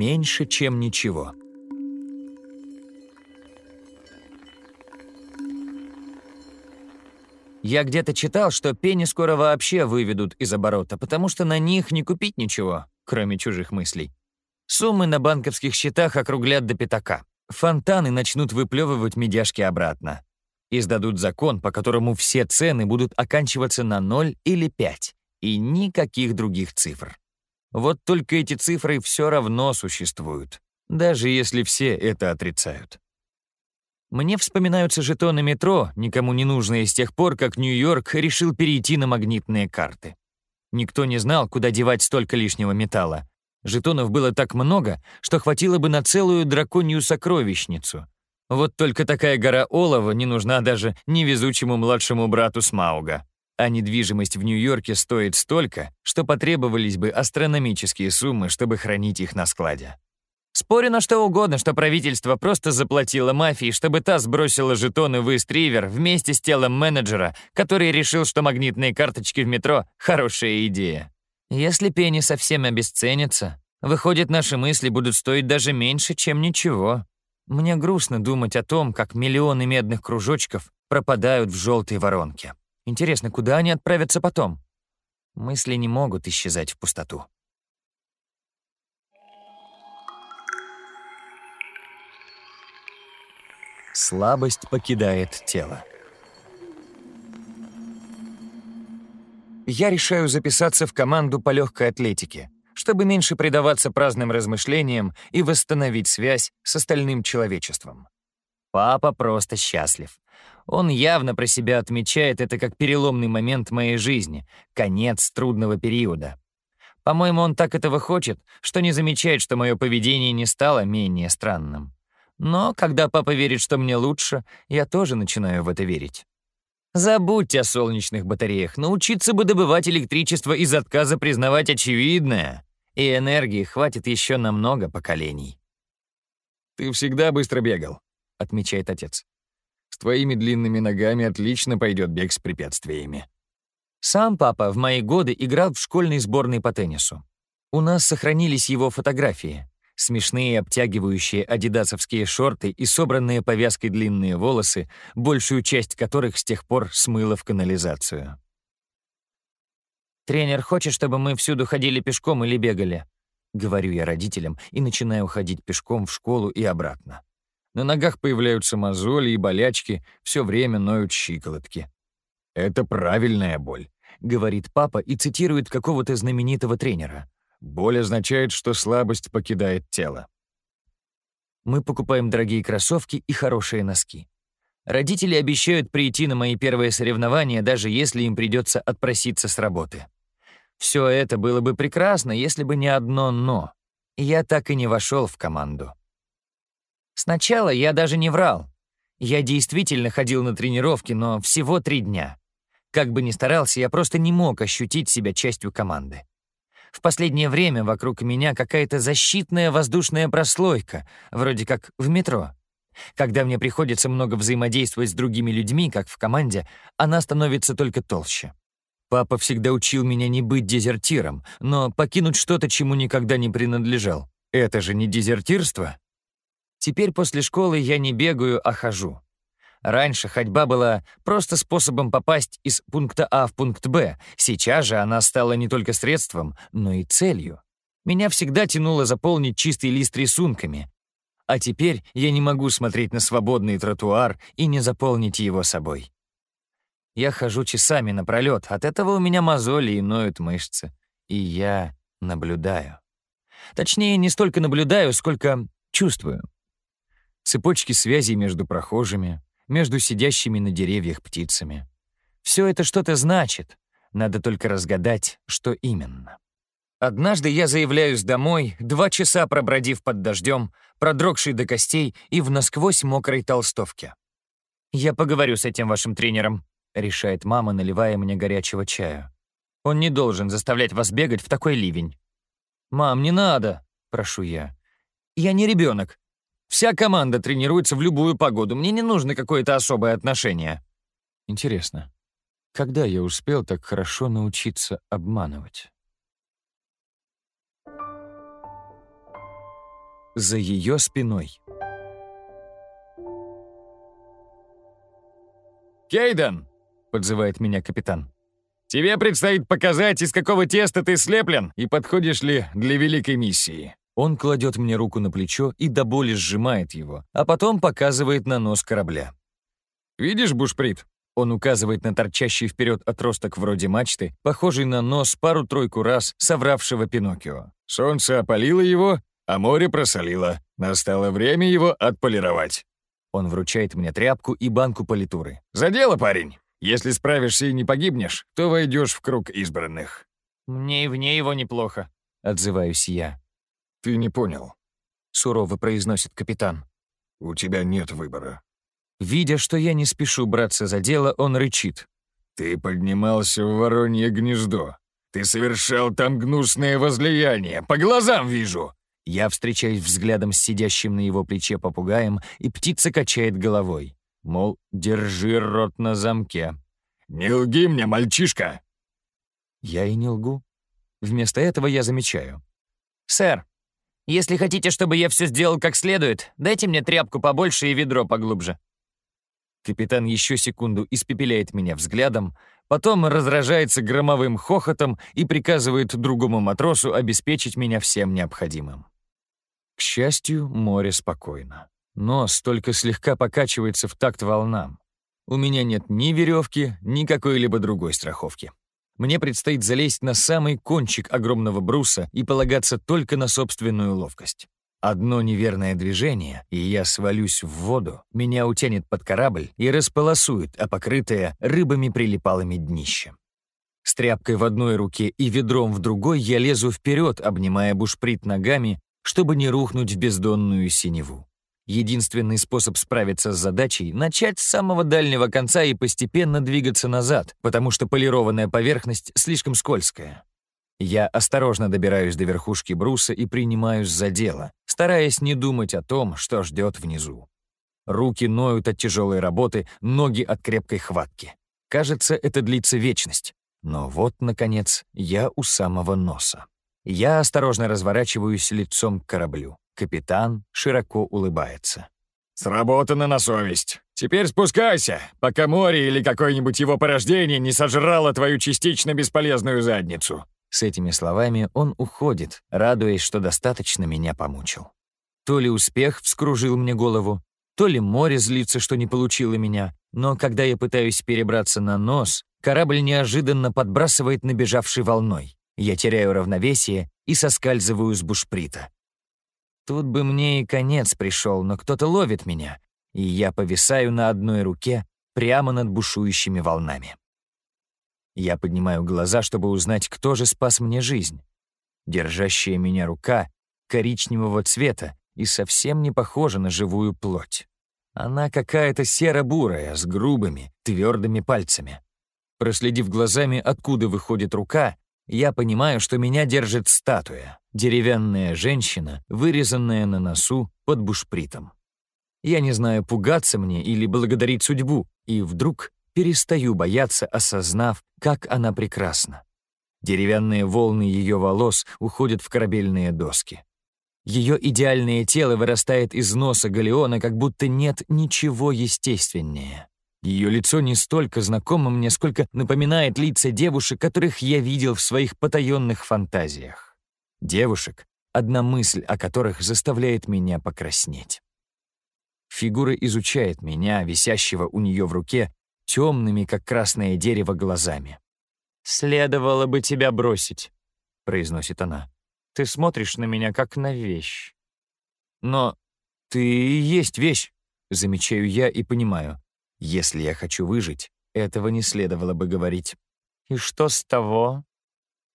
меньше, чем ничего. Я где-то читал, что пени скоро вообще выведут из оборота, потому что на них не купить ничего, кроме чужих мыслей. Суммы на банковских счетах округлят до пятака. Фонтаны начнут выплевывать медяшки обратно. Издадут закон, по которому все цены будут оканчиваться на 0 или 5, и никаких других цифр. Вот только эти цифры все равно существуют, даже если все это отрицают. Мне вспоминаются жетоны метро, никому не нужные с тех пор, как Нью-Йорк решил перейти на магнитные карты. Никто не знал, куда девать столько лишнего металла. Жетонов было так много, что хватило бы на целую драконью сокровищницу. Вот только такая гора олова не нужна даже невезучему младшему брату Смауга. А недвижимость в Нью-Йорке стоит столько, что потребовались бы астрономические суммы, чтобы хранить их на складе. Спорю на что угодно, что правительство просто заплатило мафии, чтобы та сбросила жетоны в Истривер вместе с телом менеджера, который решил, что магнитные карточки в метро — хорошая идея. Если пени совсем обесценится, выходит, наши мысли будут стоить даже меньше, чем ничего. Мне грустно думать о том, как миллионы медных кружочков пропадают в желтой воронке. Интересно, куда они отправятся потом? Мысли не могут исчезать в пустоту. Слабость покидает тело. Я решаю записаться в команду по легкой атлетике, чтобы меньше предаваться праздным размышлениям и восстановить связь с остальным человечеством. Папа просто счастлив. Он явно про себя отмечает это как переломный момент моей жизни, конец трудного периода. По-моему, он так этого хочет, что не замечает, что мое поведение не стало менее странным. Но когда папа верит, что мне лучше, я тоже начинаю в это верить. Забудьте о солнечных батареях. Научиться бы добывать электричество из отказа признавать очевидное. И энергии хватит еще на много поколений. «Ты всегда быстро бегал», — отмечает отец. «С твоими длинными ногами отлично пойдет бег с препятствиями». Сам папа в мои годы играл в школьной сборной по теннису. У нас сохранились его фотографии. Смешные обтягивающие адидасовские шорты и собранные повязкой длинные волосы, большую часть которых с тех пор смыло в канализацию. «Тренер хочет, чтобы мы всюду ходили пешком или бегали», — говорю я родителям и начинаю ходить пешком в школу и обратно. На ногах появляются мозоли и болячки, все время ноют щиколотки. «Это правильная боль», — говорит папа и цитирует какого-то знаменитого тренера. Боль означает, что слабость покидает тело. Мы покупаем дорогие кроссовки и хорошие носки. Родители обещают прийти на мои первые соревнования, даже если им придется отпроситься с работы. Все это было бы прекрасно, если бы не одно «но». Я так и не вошел в команду. Сначала я даже не врал. Я действительно ходил на тренировки, но всего три дня. Как бы ни старался, я просто не мог ощутить себя частью команды. В последнее время вокруг меня какая-то защитная воздушная прослойка, вроде как в метро. Когда мне приходится много взаимодействовать с другими людьми, как в команде, она становится только толще. Папа всегда учил меня не быть дезертиром, но покинуть что-то, чему никогда не принадлежал. Это же не дезертирство? Теперь после школы я не бегаю, а хожу. Раньше ходьба была просто способом попасть из пункта А в пункт Б. Сейчас же она стала не только средством, но и целью. Меня всегда тянуло заполнить чистый лист рисунками. А теперь я не могу смотреть на свободный тротуар и не заполнить его собой. Я хожу часами напролёт, от этого у меня мозоли и ноют мышцы. И я наблюдаю. Точнее, не столько наблюдаю, сколько чувствую. Цепочки связей между прохожими, между сидящими на деревьях птицами. Все это что-то значит, надо только разгадать, что именно. Однажды я заявляюсь домой, два часа пробродив под дождем, продрогший до костей и в насквозь мокрой толстовке. «Я поговорю с этим вашим тренером», — решает мама, наливая мне горячего чая. «Он не должен заставлять вас бегать в такой ливень». «Мам, не надо», — прошу я. «Я не ребенок. Вся команда тренируется в любую погоду. Мне не нужно какое-то особое отношение». Интересно, когда я успел так хорошо научиться обманывать? за ее спиной. «Кейден!» — подзывает меня капитан. «Тебе предстоит показать, из какого теста ты слеплен и подходишь ли для великой миссии». Он кладет мне руку на плечо и до боли сжимает его, а потом показывает на нос корабля. «Видишь бушприт?» Он указывает на торчащий вперед отросток вроде мачты, похожий на нос пару-тройку раз совравшего Пиноккио. «Солнце опалило его, а море просолило. Настало время его отполировать». Он вручает мне тряпку и банку политуры. «За дело, парень! Если справишься и не погибнешь, то войдешь в круг избранных». «Мне и вне его неплохо», — отзываюсь я. «Ты не понял», — сурово произносит капитан. «У тебя нет выбора». Видя, что я не спешу браться за дело, он рычит. «Ты поднимался в воронье гнездо. Ты совершал там гнусное возлияние. По глазам вижу. Я встречаюсь взглядом с сидящим на его плече попугаем, и птица качает головой. Мол, держи рот на замке. «Не лги мне, мальчишка!» Я и не лгу. Вместо этого я замечаю. «Сэр, если хотите, чтобы я все сделал как следует, дайте мне тряпку побольше и ведро поглубже». Капитан еще секунду испепеляет меня взглядом, потом разражается громовым хохотом и приказывает другому матросу обеспечить меня всем необходимым. К счастью, море спокойно. Нос только слегка покачивается в такт волнам. У меня нет ни веревки, ни какой-либо другой страховки. Мне предстоит залезть на самый кончик огромного бруса и полагаться только на собственную ловкость. Одно неверное движение, и я свалюсь в воду, меня утянет под корабль и располосует, а покрытое рыбами-прилипалыми днище. С тряпкой в одной руке и ведром в другой я лезу вперед, обнимая бушприт ногами, чтобы не рухнуть в бездонную синеву. Единственный способ справиться с задачей — начать с самого дальнего конца и постепенно двигаться назад, потому что полированная поверхность слишком скользкая. Я осторожно добираюсь до верхушки бруса и принимаюсь за дело, стараясь не думать о том, что ждет внизу. Руки ноют от тяжелой работы, ноги от крепкой хватки. Кажется, это длится вечность. Но вот, наконец, я у самого носа. Я осторожно разворачиваюсь лицом к кораблю. Капитан широко улыбается. «Сработано на совесть. Теперь спускайся, пока море или какое-нибудь его порождение не сожрало твою частично бесполезную задницу. С этими словами он уходит, радуясь, что достаточно меня помучил. То ли успех вскружил мне голову, то ли море злится, что не получило меня, но когда я пытаюсь перебраться на нос, корабль неожиданно подбрасывает набежавшей волной. Я теряю равновесие и соскальзываю с бушприта. Тут бы мне и конец пришел, но кто-то ловит меня, и я повисаю на одной руке прямо над бушующими волнами. Я поднимаю глаза, чтобы узнать, кто же спас мне жизнь. Держащая меня рука коричневого цвета и совсем не похожа на живую плоть. Она какая-то серо-бурая, с грубыми, твердыми пальцами. Проследив глазами, откуда выходит рука, я понимаю, что меня держит статуя, деревянная женщина, вырезанная на носу под бушпритом. Я не знаю, пугаться мне или благодарить судьбу, и вдруг перестаю бояться, осознав, как она прекрасна. Деревянные волны ее волос уходят в корабельные доски. Ее идеальное тело вырастает из носа галеона, как будто нет ничего естественнее. Ее лицо не столько знакомо мне, сколько напоминает лица девушек, которых я видел в своих потаенных фантазиях. Девушек, одна мысль о которых заставляет меня покраснеть. Фигура изучает меня, висящего у нее в руке, темными, как красное дерево, глазами. «Следовало бы тебя бросить», — произносит она. «Ты смотришь на меня, как на вещь». «Но ты и есть вещь», — замечаю я и понимаю. Если я хочу выжить, этого не следовало бы говорить. «И что с того?»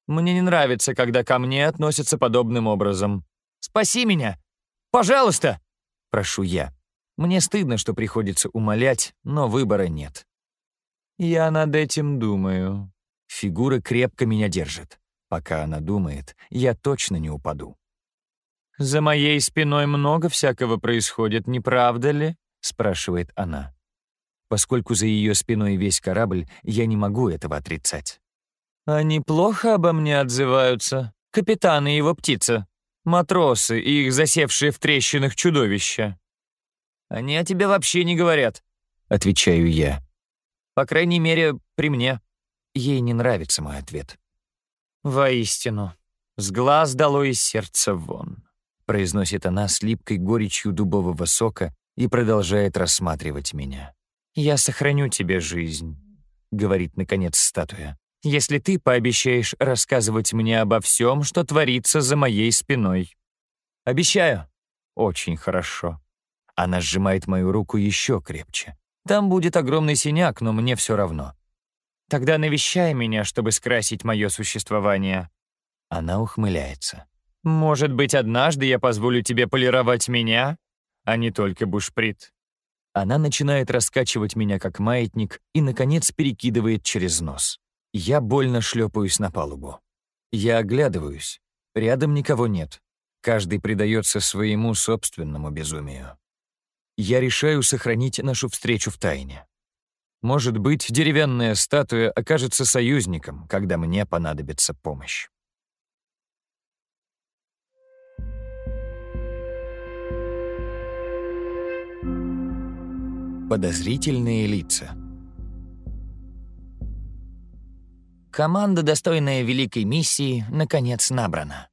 «Мне не нравится, когда ко мне относятся подобным образом. Спаси меня! Пожалуйста!» — прошу я. Мне стыдно, что приходится умолять, но выбора нет. Я над этим думаю. Фигура крепко меня держит. Пока она думает, я точно не упаду. «За моей спиной много всякого происходит, не правда ли?» — спрашивает она. Поскольку за ее спиной весь корабль, я не могу этого отрицать. «Они плохо обо мне отзываются, капитан и его птица?» Матросы и их засевшие в трещинах чудовища. Они о тебе вообще не говорят, отвечаю я. По крайней мере, при мне. Ей не нравится мой ответ. Воистину, с глаз дало из сердца вон, произносит она с липкой горечью дубового сока и продолжает рассматривать меня. Я сохраню тебе жизнь, говорит наконец статуя если ты пообещаешь рассказывать мне обо всем, что творится за моей спиной. Обещаю. Очень хорошо. Она сжимает мою руку еще крепче. Там будет огромный синяк, но мне все равно. Тогда навещай меня, чтобы скрасить мое существование. Она ухмыляется. Может быть, однажды я позволю тебе полировать меня, а не только бушприт. Она начинает раскачивать меня как маятник и, наконец, перекидывает через нос. Я больно шлепаюсь на палубу. Я оглядываюсь. Рядом никого нет. Каждый предается своему собственному безумию. Я решаю сохранить нашу встречу в тайне. Может быть, деревянная статуя окажется союзником, когда мне понадобится помощь. Подозрительные лица. Команда, достойная великой миссии, наконец набрана.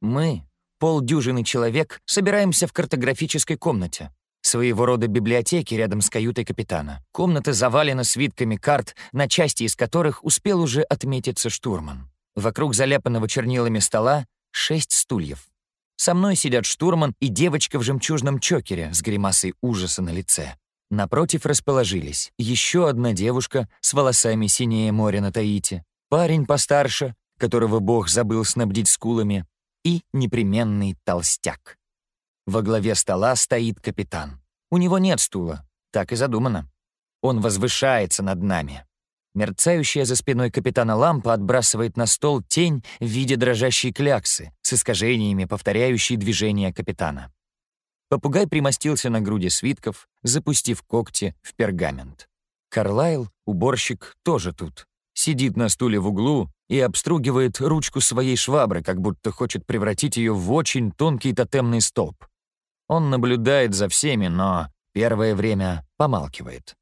Мы, полдюжины человек, собираемся в картографической комнате, своего рода библиотеке рядом с каютой капитана. Комната завалена свитками карт, на части из которых успел уже отметиться штурман. Вокруг заляпанного чернилами стола шесть стульев. Со мной сидят штурман и девочка в жемчужном чокере с гримасой ужаса на лице. Напротив расположились еще одна девушка с волосами синее море на Таити, парень постарше, которого Бог забыл снабдить скулами, и непременный толстяк. Во главе стола стоит капитан. У него нет стула, так и задумано. Он возвышается над нами. Мерцающая за спиной капитана лампа отбрасывает на стол тень в виде дрожащей кляксы с искажениями, повторяющей движения капитана. Попугай примостился на груди свитков, запустив когти в пергамент. Карлайл, уборщик, тоже тут сидит на стуле в углу и обстругивает ручку своей швабры, как будто хочет превратить ее в очень тонкий тотемный столб. Он наблюдает за всеми, но первое время помалкивает.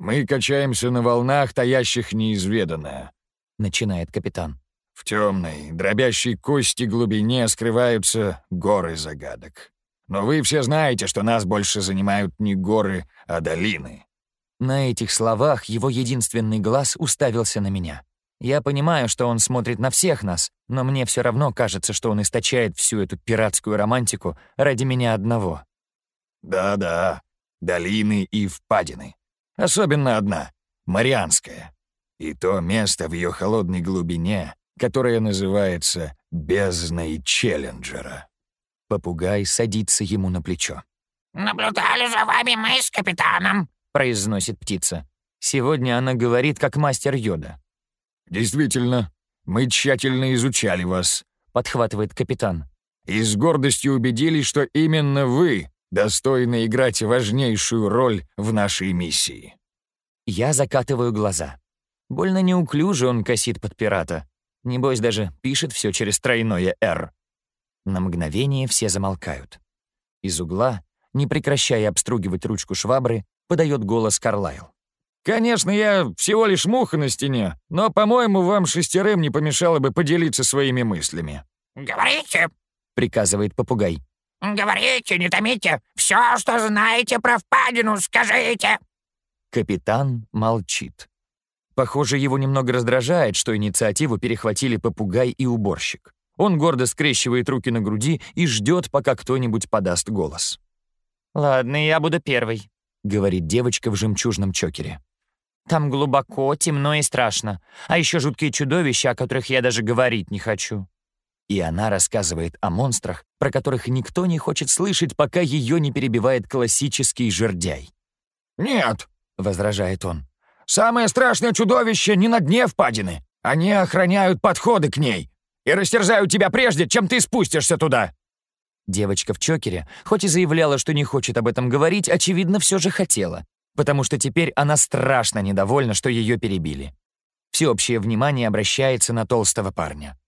«Мы качаемся на волнах, таящих неизведанное», — начинает капитан. «В темной, дробящей кости глубине скрываются горы загадок. Но вы все знаете, что нас больше занимают не горы, а долины. На этих словах его единственный глаз уставился на меня. Я понимаю, что он смотрит на всех нас, но мне все равно кажется, что он источает всю эту пиратскую романтику ради меня одного. Да-да, долины и впадины. Особенно одна — Марианская. И то место в ее холодной глубине, которое называется «бездной Челленджера». Попугай садится ему на плечо. «Наблюдали за вами мы с капитаном произносит птица. Сегодня она говорит, как мастер Йода. «Действительно, мы тщательно изучали вас», — подхватывает капитан. «И с гордостью убедились, что именно вы достойны играть важнейшую роль в нашей миссии». Я закатываю глаза. Больно неуклюже он косит под пирата. Небось, даже пишет все через тройное «Р». На мгновение все замолкают. Из угла, не прекращая обстругивать ручку швабры, — подает голос Карлайл. «Конечно, я всего лишь муха на стене, но, по-моему, вам шестерым не помешало бы поделиться своими мыслями». «Говорите», — приказывает попугай. «Говорите, не томите. Все, что знаете про впадину, скажите». Капитан молчит. Похоже, его немного раздражает, что инициативу перехватили попугай и уборщик. Он гордо скрещивает руки на груди и ждет, пока кто-нибудь подаст голос. «Ладно, я буду первый», — говорит девочка в жемчужном чокере. «Там глубоко, темно и страшно, а еще жуткие чудовища, о которых я даже говорить не хочу». И она рассказывает о монстрах, про которых никто не хочет слышать, пока ее не перебивает классический жердяй. «Нет», — возражает он. «Самое страшное чудовище не на дне впадины. Они охраняют подходы к ней и растерзают тебя прежде, чем ты спустишься туда». Девочка в чокере, хоть и заявляла, что не хочет об этом говорить, очевидно, все же хотела, потому что теперь она страшно недовольна, что ее перебили. Всеобщее внимание обращается на толстого парня.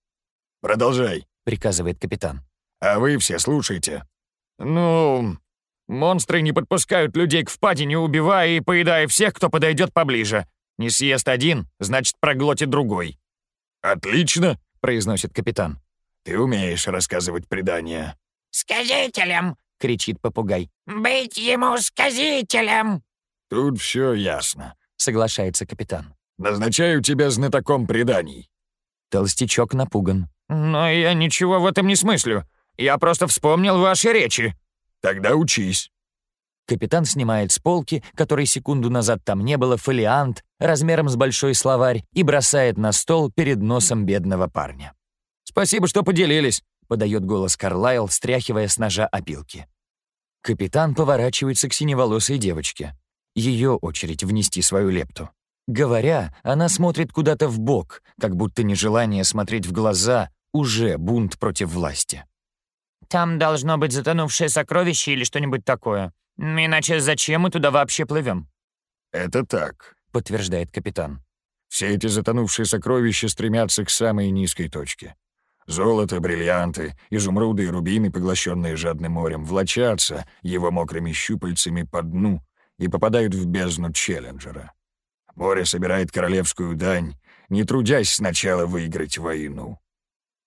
«Продолжай», — приказывает капитан. А вы все слушайте. Ну, монстры не подпускают людей к впадине, убивая и поедая всех, кто подойдет поближе. Не съест один, значит, проглотит другой. «Отлично», — произносит капитан. «Ты умеешь рассказывать предания». «Сказителем!» — кричит попугай. «Быть ему сказителем!» «Тут все ясно», — соглашается капитан. «Назначаю тебя знатоком преданий». Толстячок напуган. «Но я ничего в этом не смыслю. Я просто вспомнил ваши речи». «Тогда учись». Капитан снимает с полки, которой секунду назад там не было, фолиант размером с большой словарь и бросает на стол перед носом бедного парня. «Спасибо, что поделились», — подает голос Карлайл, стряхивая с ножа опилки. Капитан поворачивается к синеволосой девочке. Ее очередь внести свою лепту. Говоря, она смотрит куда-то в бок, как будто нежелание смотреть в глаза уже бунт против власти. «Там должно быть затонувшее сокровище или что-нибудь такое. Иначе зачем мы туда вообще плывем? «Это так», — подтверждает капитан. «Все эти затонувшие сокровища стремятся к самой низкой точке. Золото, бриллианты, изумруды и рубины, поглощенные жадным морем, влачатся его мокрыми щупальцами по дну и попадают в бездну Челленджера. Море собирает королевскую дань, не трудясь сначала выиграть войну.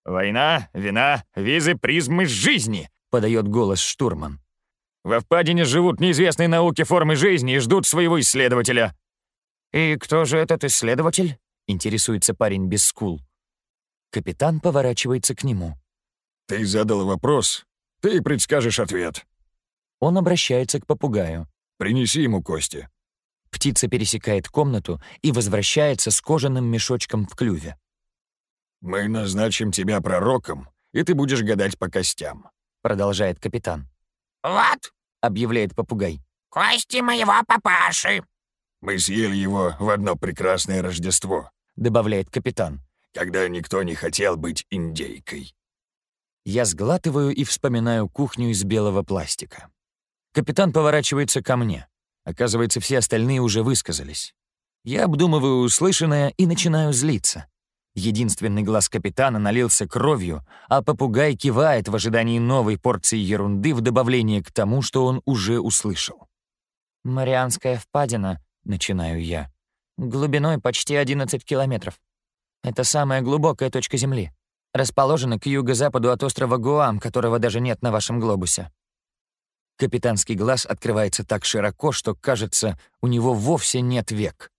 «Война, вина, визы, призмы жизни!» — подает голос штурман. «Во впадине живут неизвестные науки формы жизни и ждут своего исследователя». «И кто же этот исследователь?» — интересуется парень без скул. Капитан поворачивается к нему. «Ты задал вопрос, ты предскажешь ответ». Он обращается к попугаю. «Принеси ему кости». Птица пересекает комнату и возвращается с кожаным мешочком в клюве. «Мы назначим тебя пророком, и ты будешь гадать по костям», — продолжает капитан. «Вот», — объявляет попугай. «Кости моего папаши». «Мы съели его в одно прекрасное Рождество», — добавляет капитан. «когда никто не хотел быть индейкой». Я сглатываю и вспоминаю кухню из белого пластика. Капитан поворачивается ко мне. Оказывается, все остальные уже высказались. Я обдумываю услышанное и начинаю злиться. Единственный глаз капитана налился кровью, а попугай кивает в ожидании новой порции ерунды в добавление к тому, что он уже услышал. «Марианская впадина», — начинаю я, — «глубиной почти 11 километров. Это самая глубокая точка Земли. Расположена к юго-западу от острова Гуам, которого даже нет на вашем глобусе». Капитанский глаз открывается так широко, что, кажется, у него вовсе нет век.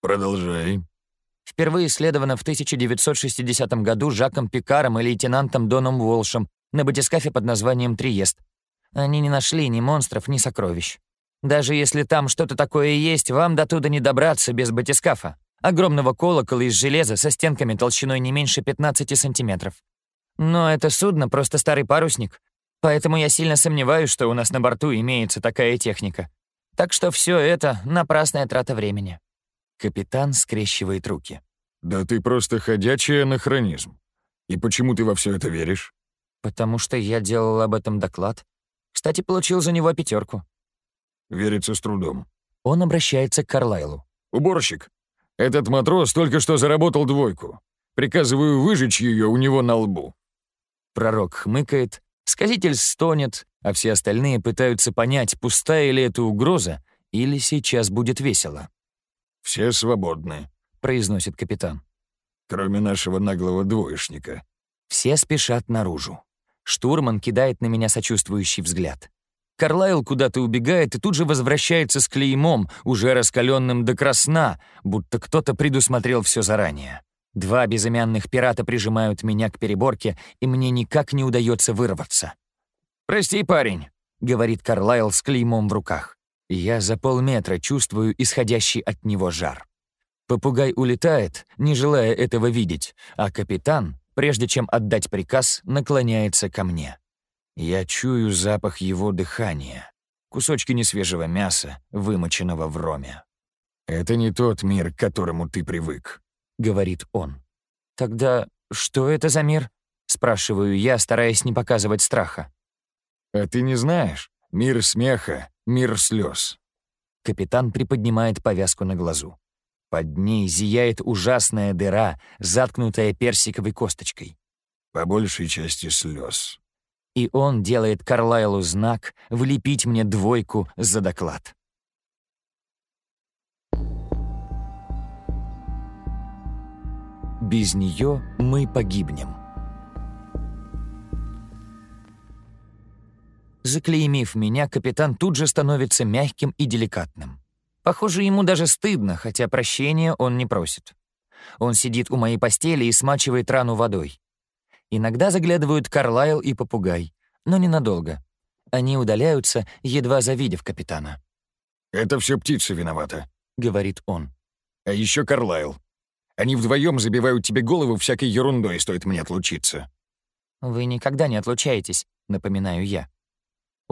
«Продолжай», Впервые исследовано в 1960 году Жаком Пикаром и лейтенантом Доном Уолшем на батискафе под названием «Триест». Они не нашли ни монстров, ни сокровищ. Даже если там что-то такое есть, вам до туда не добраться без батискафа. Огромного колокола из железа со стенками толщиной не меньше 15 сантиметров. Но это судно просто старый парусник, поэтому я сильно сомневаюсь, что у нас на борту имеется такая техника. Так что все это — напрасная трата времени. Капитан скрещивает руки. «Да ты просто ходячий анахронизм. И почему ты во все это веришь?» «Потому что я делал об этом доклад. Кстати, получил за него пятерку. «Верится с трудом». Он обращается к Карлайлу. «Уборщик, этот матрос только что заработал двойку. Приказываю выжечь ее у него на лбу». Пророк хмыкает, сказитель стонет, а все остальные пытаются понять, пустая ли это угроза или сейчас будет весело. «Все свободны», — произносит капитан. «Кроме нашего наглого двоечника». Все спешат наружу. Штурман кидает на меня сочувствующий взгляд. Карлайл куда-то убегает и тут же возвращается с клеймом, уже раскаленным до красна, будто кто-то предусмотрел все заранее. Два безымянных пирата прижимают меня к переборке, и мне никак не удается вырваться. «Прости, парень», — говорит Карлайл с клеймом в руках. Я за полметра чувствую исходящий от него жар. Попугай улетает, не желая этого видеть, а капитан, прежде чем отдать приказ, наклоняется ко мне. Я чую запах его дыхания, кусочки несвежего мяса, вымоченного в роме. «Это не тот мир, к которому ты привык», — говорит он. «Тогда что это за мир?» — спрашиваю я, стараясь не показывать страха. «А ты не знаешь? Мир смеха, Мир слез. Капитан приподнимает повязку на глазу. Под ней зияет ужасная дыра, заткнутая персиковой косточкой. По большей части слез. И он делает Карлайлу знак влепить мне двойку за доклад. Без нее мы погибнем. Заклеймив меня, капитан тут же становится мягким и деликатным. Похоже, ему даже стыдно, хотя прощения он не просит. Он сидит у моей постели и смачивает рану водой. Иногда заглядывают Карлайл и попугай, но ненадолго. Они удаляются, едва завидев капитана. «Это все птица виновата», — говорит он. «А еще Карлайл. Они вдвоем забивают тебе голову всякой ерундой, стоит мне отлучиться». «Вы никогда не отлучаетесь», — напоминаю я.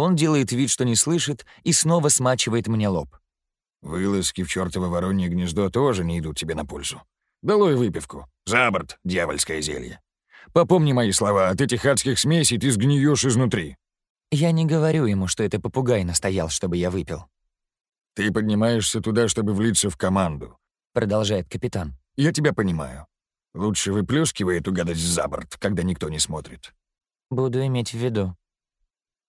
Он делает вид, что не слышит, и снова смачивает мне лоб. «Вылазки в чёртово воронье гнездо тоже не идут тебе на пользу. Долой выпивку. За борт, дьявольское зелье. Попомни мои слова, от этих адских смесей ты сгниешь изнутри». Я не говорю ему, что это попугай настоял, чтобы я выпил. «Ты поднимаешься туда, чтобы влиться в команду», — продолжает капитан. «Я тебя понимаю. Лучше выплескивай эту гадость за борт, когда никто не смотрит». «Буду иметь в виду».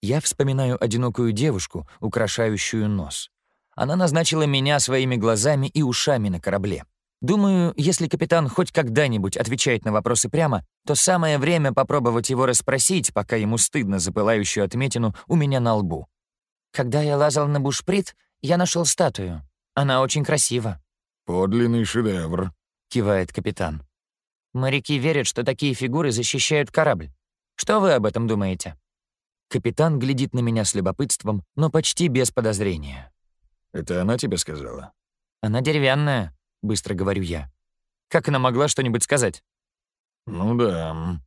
Я вспоминаю одинокую девушку, украшающую нос. Она назначила меня своими глазами и ушами на корабле. Думаю, если капитан хоть когда-нибудь отвечает на вопросы прямо, то самое время попробовать его расспросить, пока ему стыдно за пылающую отметину у меня на лбу. Когда я лазал на бушприт, я нашел статую. Она очень красива. «Подлинный шедевр», — кивает капитан. Моряки верят, что такие фигуры защищают корабль. Что вы об этом думаете? Капитан глядит на меня с любопытством, но почти без подозрения. «Это она тебе сказала?» «Она деревянная», — быстро говорю я. «Как она могла что-нибудь сказать?» «Ну да».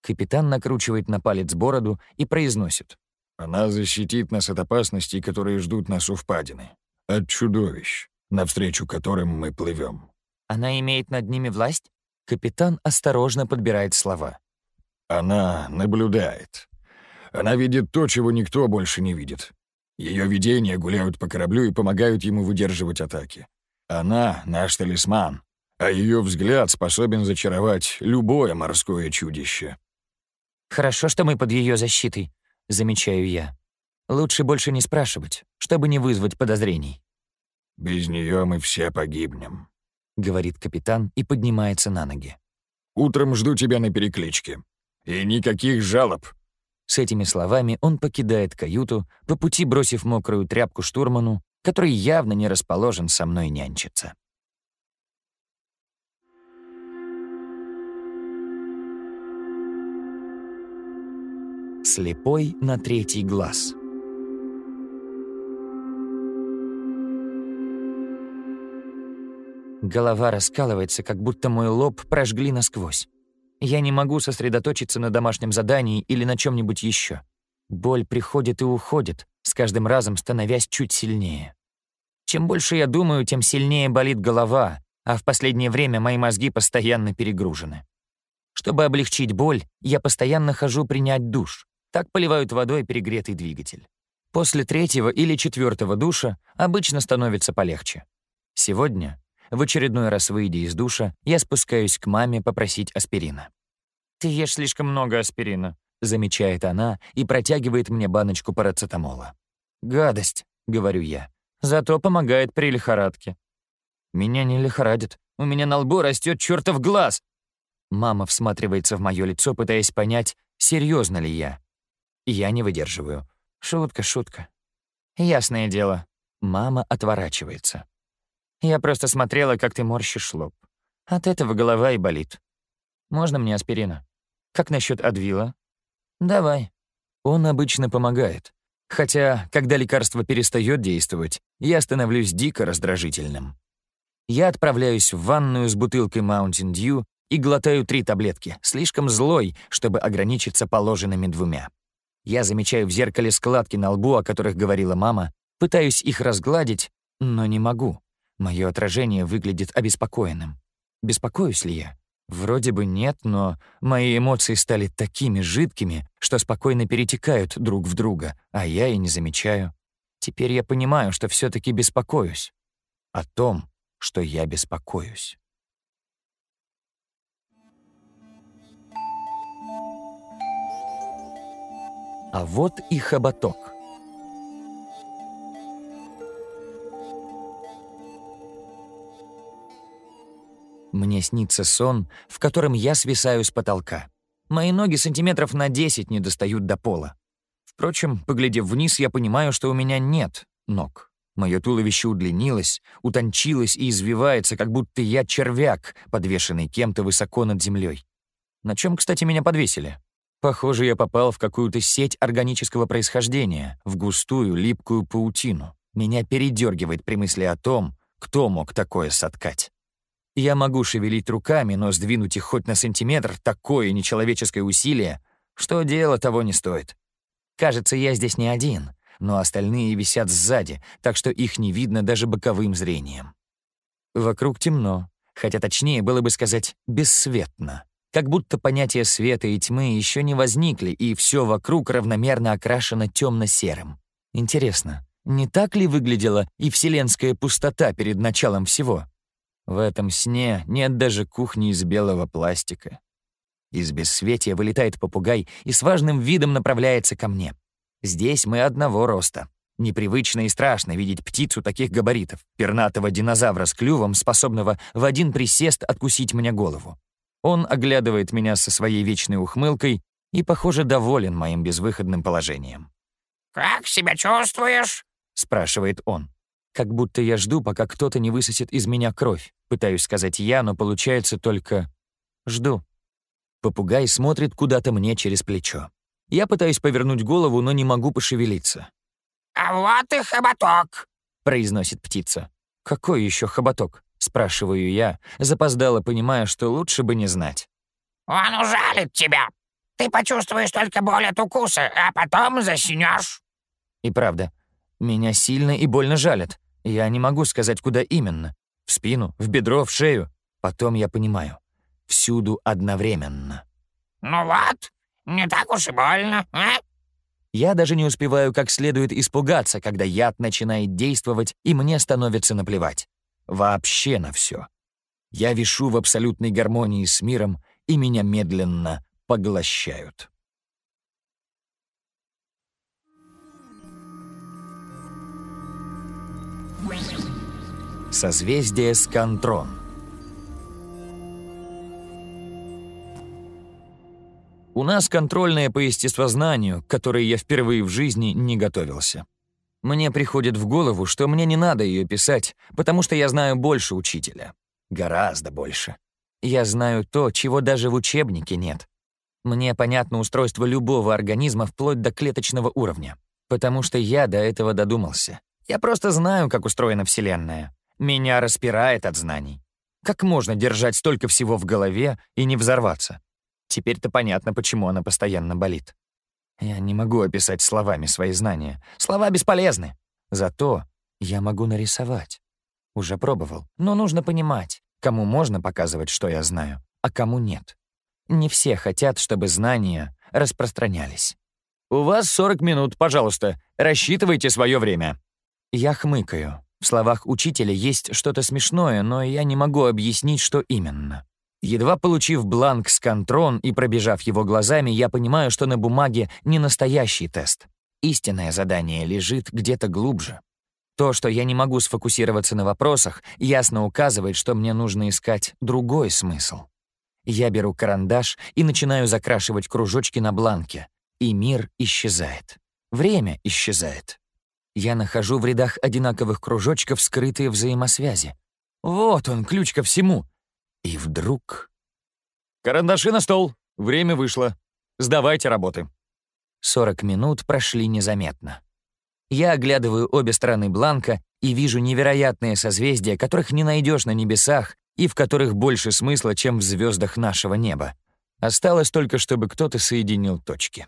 Капитан накручивает на палец бороду и произносит. «Она защитит нас от опасностей, которые ждут нас у впадины. От чудовищ, навстречу которым мы плывем. «Она имеет над ними власть?» Капитан осторожно подбирает слова. «Она наблюдает. Она видит то, чего никто больше не видит. Ее видения гуляют по кораблю и помогают ему выдерживать атаки. Она — наш талисман, а ее взгляд способен зачаровать любое морское чудище. «Хорошо, что мы под ее защитой», — замечаю я. «Лучше больше не спрашивать, чтобы не вызвать подозрений». «Без нее мы все погибнем», — говорит капитан и поднимается на ноги. «Утром жду тебя на перекличке. И никаких жалоб. С этими словами он покидает каюту, по пути бросив мокрую тряпку штурману, который явно не расположен со мной нянчиться. Слепой на третий глаз. Голова раскалывается, как будто мой лоб прожгли насквозь. Я не могу сосредоточиться на домашнем задании или на чем нибудь еще. Боль приходит и уходит, с каждым разом становясь чуть сильнее. Чем больше я думаю, тем сильнее болит голова, а в последнее время мои мозги постоянно перегружены. Чтобы облегчить боль, я постоянно хожу принять душ. Так поливают водой перегретый двигатель. После третьего или четвертого душа обычно становится полегче. Сегодня в очередной раз выйдя из душа, я спускаюсь к маме попросить аспирина. «Ты ешь слишком много аспирина», — замечает она и протягивает мне баночку парацетамола. «Гадость», — говорю я, — «зато помогает при лихорадке». «Меня не лихорадит, у меня на лбу растет чертов глаз!» Мама всматривается в мое лицо, пытаясь понять, серьезно ли я. Я не выдерживаю. Шутка, шутка. Ясное дело. Мама отворачивается. Я просто смотрела, как ты морщишь лоб. От этого голова и болит. Можно мне аспирина? Как насчет адвила? Давай. Он обычно помогает. Хотя, когда лекарство перестает действовать, я становлюсь дико раздражительным. Я отправляюсь в ванную с бутылкой Mountain Dew и глотаю три таблетки, слишком злой, чтобы ограничиться положенными двумя. Я замечаю в зеркале складки на лбу, о которых говорила мама, пытаюсь их разгладить, но не могу. Мое отражение выглядит обеспокоенным. Беспокоюсь ли я? Вроде бы нет, но мои эмоции стали такими жидкими, что спокойно перетекают друг в друга, а я и не замечаю. Теперь я понимаю, что все таки беспокоюсь. О том, что я беспокоюсь. А вот и хоботок. Мне снится сон, в котором я свисаю с потолка. Мои ноги сантиметров на 10 не достают до пола. Впрочем, поглядев вниз, я понимаю, что у меня нет ног. Мое туловище удлинилось, утончилось и извивается, как будто я червяк, подвешенный кем-то высоко над землей. На чем, кстати, меня подвесили? Похоже, я попал в какую-то сеть органического происхождения, в густую, липкую паутину. Меня передергивает при мысли о том, кто мог такое соткать. Я могу шевелить руками, но сдвинуть их хоть на сантиметр — такое нечеловеческое усилие, что дело того не стоит. Кажется, я здесь не один но остальные висят сзади, так что их не видно даже боковым зрением. Вокруг темно, хотя точнее было бы сказать «бессветно». Как будто понятия света и тьмы еще не возникли, и все вокруг равномерно окрашено темно-серым. Интересно, не так ли выглядела и вселенская пустота перед началом всего? В этом сне нет даже кухни из белого пластика. Из бессветия вылетает попугай и с важным видом направляется ко мне. Здесь мы одного роста. Непривычно и страшно видеть птицу таких габаритов, пернатого динозавра с клювом, способного в один присест откусить мне голову. Он оглядывает меня со своей вечной ухмылкой и, похоже, доволен моим безвыходным положением. «Как себя чувствуешь?» — спрашивает он. Как будто я жду, пока кто-то не высосет из меня кровь. Пытаюсь сказать я, но получается только «жду». Попугай смотрит куда-то мне через плечо. Я пытаюсь повернуть голову, но не могу пошевелиться. «А вот и хоботок», — произносит птица. «Какой еще хоботок?» — спрашиваю я, запоздало понимая, что лучше бы не знать. «Он ужалит тебя. Ты почувствуешь только боль от укуса, а потом заснешь». И правда, меня сильно и больно жалят. Я не могу сказать, куда именно. В спину, в бедро, в шею. Потом я понимаю. Всюду одновременно. «Ну вот, не так уж и больно, а?» Я даже не успеваю как следует испугаться, когда яд начинает действовать, и мне становится наплевать. Вообще на все. Я вишу в абсолютной гармонии с миром, и меня медленно поглощают. Созвездие Скантрон — У нас контрольная по естествознанию, к которой я впервые в жизни не готовился. Мне приходит в голову, что мне не надо ее писать, потому что я знаю больше учителя. Гораздо больше. Я знаю то, чего даже в учебнике нет. Мне понятно устройство любого организма вплоть до клеточного уровня, потому что я до этого додумался. Я просто знаю, как устроена Вселенная. Меня распирает от знаний. Как можно держать столько всего в голове и не взорваться? Теперь-то понятно, почему она постоянно болит. Я не могу описать словами свои знания. Слова бесполезны. Зато я могу нарисовать. Уже пробовал. Но нужно понимать, кому можно показывать, что я знаю, а кому нет. Не все хотят, чтобы знания распространялись. «У вас 40 минут, пожалуйста. Рассчитывайте свое время». Я хмыкаю. В словах учителя есть что-то смешное, но я не могу объяснить, что именно. Едва получив бланк с контрон и пробежав его глазами, я понимаю, что на бумаге не настоящий тест. Истинное задание лежит где-то глубже. То, что я не могу сфокусироваться на вопросах, ясно указывает, что мне нужно искать другой смысл. Я беру карандаш и начинаю закрашивать кружочки на бланке, и мир исчезает. Время исчезает. Я нахожу в рядах одинаковых кружочков скрытые взаимосвязи. Вот он, ключ ко всему. И вдруг... «Карандаши на стол! Время вышло. Сдавайте работы». 40 минут прошли незаметно. Я оглядываю обе стороны бланка и вижу невероятные созвездия, которых не найдешь на небесах и в которых больше смысла, чем в звездах нашего неба. Осталось только, чтобы кто-то соединил точки.